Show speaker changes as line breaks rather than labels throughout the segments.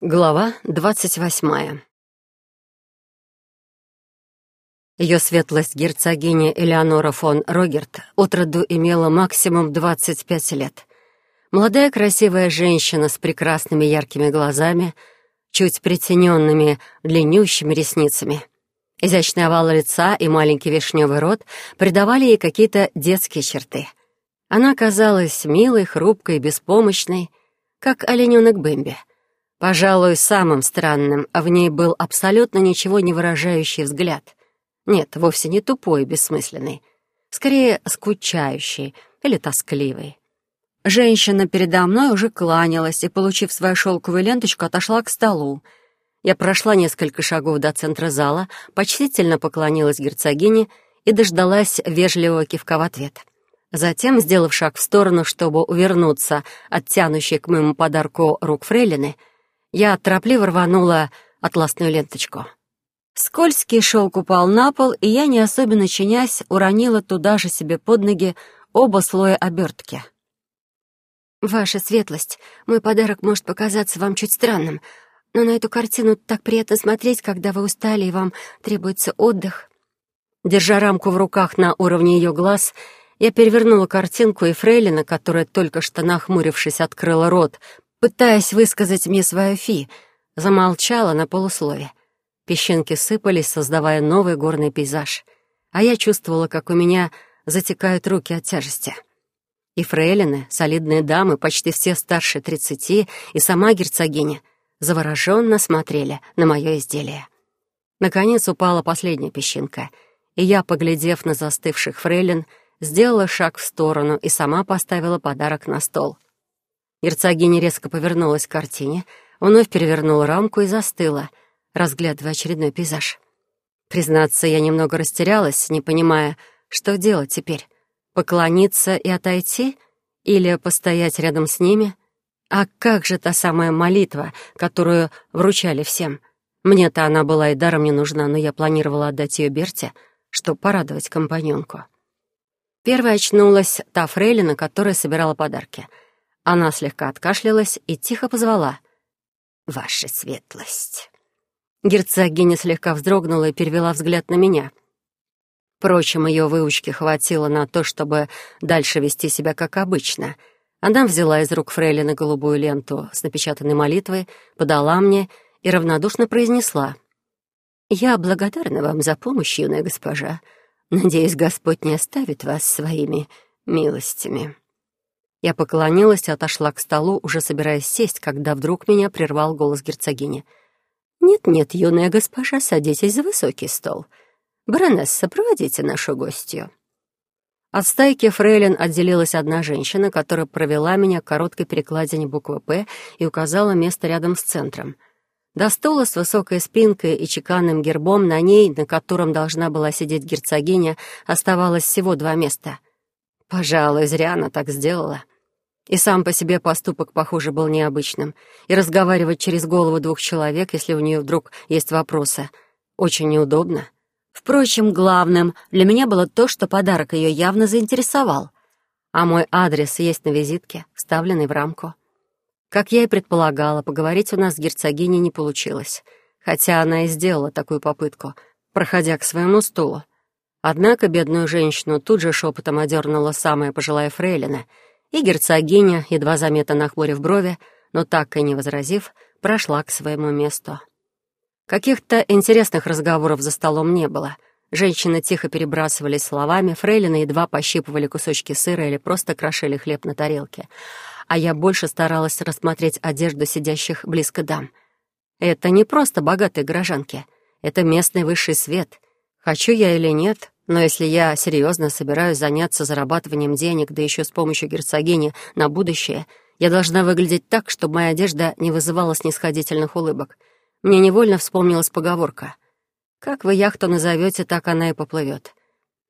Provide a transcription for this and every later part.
Глава двадцать восьмая Ее светлость герцогиня Элеонора фон Рогерт отроду имела максимум двадцать пять лет. Молодая красивая женщина с прекрасными яркими глазами, чуть притененными длиннющими ресницами. Изящный овал лица и маленький вишневый рот придавали ей какие-то детские черты. Она казалась милой, хрупкой, беспомощной, как олененок Бэмби — Пожалуй, самым странным в ней был абсолютно ничего не выражающий взгляд. Нет, вовсе не тупой и бессмысленный. Скорее, скучающий или тоскливый. Женщина передо мной уже кланялась и, получив свою шелковую ленточку, отошла к столу. Я прошла несколько шагов до центра зала, почтительно поклонилась герцогине и дождалась вежливого кивка в ответ. Затем, сделав шаг в сторону, чтобы увернуться от тянущей к моему подарку рук фрейлины, я торопливо рванула атласную ленточку. Скользкий шелк упал на пол, и я, не особенно чинясь, уронила туда же себе под ноги оба слоя обертки. «Ваша светлость, мой подарок может показаться вам чуть странным, но на эту картину так приятно смотреть, когда вы устали и вам требуется отдых». Держа рамку в руках на уровне ее глаз, я перевернула картинку, и Фрейлина, которая только что, нахмурившись, открыла рот, пытаясь высказать мне свою фи, замолчала на полуслове. Песчинки сыпались, создавая новый горный пейзаж, а я чувствовала, как у меня затекают руки от тяжести. И фрейлины, солидные дамы, почти все старше тридцати, и сама герцогиня завороженно смотрели на мое изделие. Наконец упала последняя песчинка, и я, поглядев на застывших фрейлин, сделала шаг в сторону и сама поставила подарок на стол — Герцогиня резко повернулась к картине, вновь перевернула рамку и застыла, разглядывая очередной пейзаж. Признаться, я немного растерялась, не понимая, что делать теперь. Поклониться и отойти? Или постоять рядом с ними? А как же та самая молитва, которую вручали всем? Мне-то она была и даром не нужна, но я планировала отдать ее Берте, чтобы порадовать компаньонку. Первая очнулась та фрейлина, которая собирала подарки — она слегка откашлялась и тихо позвала. «Ваша светлость». Герцогиня слегка вздрогнула и перевела взгляд на меня. Впрочем, ее выучки хватило на то, чтобы дальше вести себя как обычно. Она взяла из рук Фрейлина голубую ленту с напечатанной молитвой, подала мне и равнодушно произнесла. «Я благодарна вам за помощь, юная госпожа. Надеюсь, Господь не оставит вас своими милостями». Я поклонилась и отошла к столу, уже собираясь сесть, когда вдруг меня прервал голос герцогини. «Нет-нет, юная госпожа, садитесь за высокий стол. Баронесса, проводите нашу гостью». От стайки фрейлин отделилась одна женщина, которая провела меня к короткой перекладине буквы «П» и указала место рядом с центром. До стола с высокой спинкой и чеканным гербом на ней, на котором должна была сидеть герцогиня, оставалось всего два места. Пожалуй, зря она так сделала. И сам по себе поступок, похоже, был необычным. И разговаривать через голову двух человек, если у нее вдруг есть вопросы, очень неудобно. Впрочем, главным для меня было то, что подарок ее явно заинтересовал. А мой адрес есть на визитке, вставленный в рамку. Как я и предполагала, поговорить у нас с герцогиней не получилось, хотя она и сделала такую попытку, проходя к своему стулу. Однако бедную женщину тут же шепотом одернула самая пожилая фрейлина — и герцогиня, едва заметно нахмурив брови, но так и не возразив, прошла к своему месту. Каких-то интересных разговоров за столом не было. Женщины тихо перебрасывались словами, фрейлины едва пощипывали кусочки сыра или просто крошили хлеб на тарелке. А я больше старалась рассмотреть одежду сидящих близко дам. Это не просто богатые горожанки, это местный высший свет. Хочу я или нет, но если я серьезно собираюсь заняться зарабатыванием денег, да еще с помощью герцогини на будущее, я должна выглядеть так, чтобы моя одежда не вызывала снисходительных улыбок. Мне невольно вспомнилась поговорка. «Как вы яхту назовете, так она и поплывет».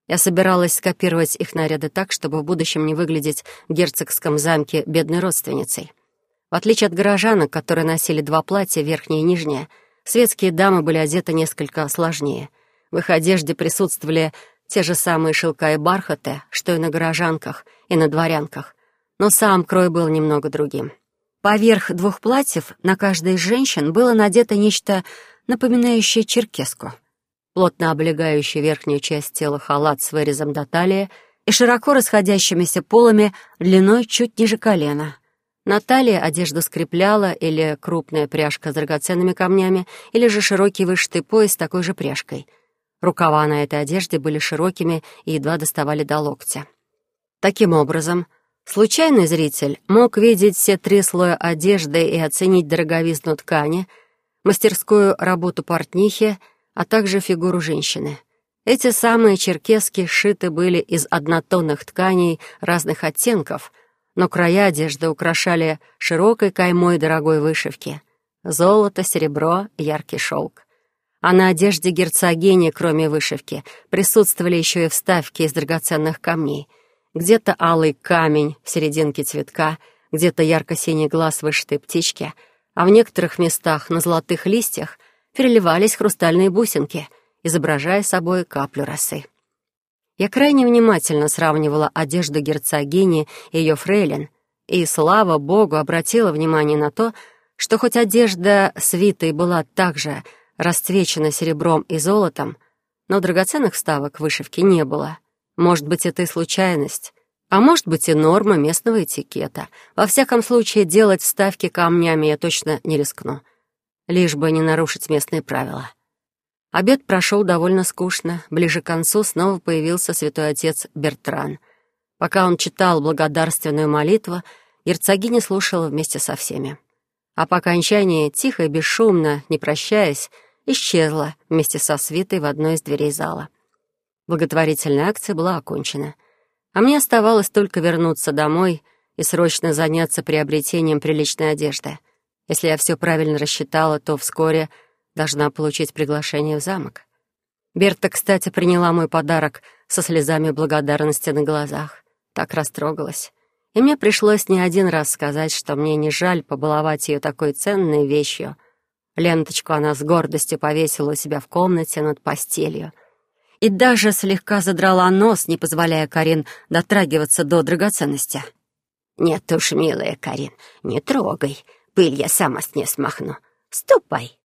Я собиралась скопировать их наряды так, чтобы в будущем не выглядеть в герцогском замке бедной родственницей. В отличие от горожанок, которые носили два платья, верхнее и нижнее, светские дамы были одеты несколько сложнее — в их одежде присутствовали те же самые шелка и бархаты, что и на горожанках, и на дворянках, но сам крой был немного другим. Поверх двух платьев на каждой из женщин было надето нечто напоминающее черкеску. Плотно облегающий верхнюю часть тела халат с вырезом до талии и широко расходящимися полами длиной чуть ниже колена. На талии одежду скрепляла или крупная пряжка с драгоценными камнями, или же широкий вышитый пояс с такой же пряжкой. Рукава на этой одежде были широкими и едва доставали до локтя. Таким образом, случайный зритель мог видеть все три слоя одежды и оценить дороговизну ткани, мастерскую работу портнихи, а также фигуру женщины. Эти самые черкески сшиты были из однотонных тканей разных оттенков — но края одежды украшали широкой каймой дорогой вышивки. Золото, серебро, яркий шелк. А на одежде герцогини, кроме вышивки, присутствовали еще и вставки из драгоценных камней. Где-то алый камень в серединке цветка, где-то ярко-синий глаз вышитой птички, а в некоторых местах на золотых листьях переливались хрустальные бусинки, изображая собой каплю росы. Я крайне внимательно сравнивала одежду герцогини и ее фрейлин, и, слава богу, обратила внимание на то, что хоть одежда свитой была также расцвечена серебром и золотом, но драгоценных вставок вышивки не было. Может быть, это и случайность, а может быть и норма местного этикета. Во всяком случае, делать вставки камнями я точно не рискну, лишь бы не нарушить местные правила. Обед прошел довольно скучно. Ближе к концу снова появился святой отец Бертран. Пока он читал благодарственную молитву, герцогиня слушала вместе со всеми. А по окончании, тихо и бесшумно, не прощаясь, исчезла вместе со свитой в одной из дверей зала. Благотворительная акция была окончена. А мне оставалось только вернуться домой и срочно заняться приобретением приличной одежды. Если я все правильно рассчитала, то вскоре должна получить приглашение в замок. Берта, кстати, приняла мой подарок со слезами благодарности на глазах. Так растрогалась. И мне пришлось не один раз сказать, что мне не жаль побаловать ее такой ценной вещью. Ленточку она с гордостью повесила у себя в комнате над постелью. И даже слегка задрала нос, не позволяя Карин дотрагиваться до драгоценности.
«Нет уж, милая Карин, не трогай. Пыль я сама с ней смахну. Ступай».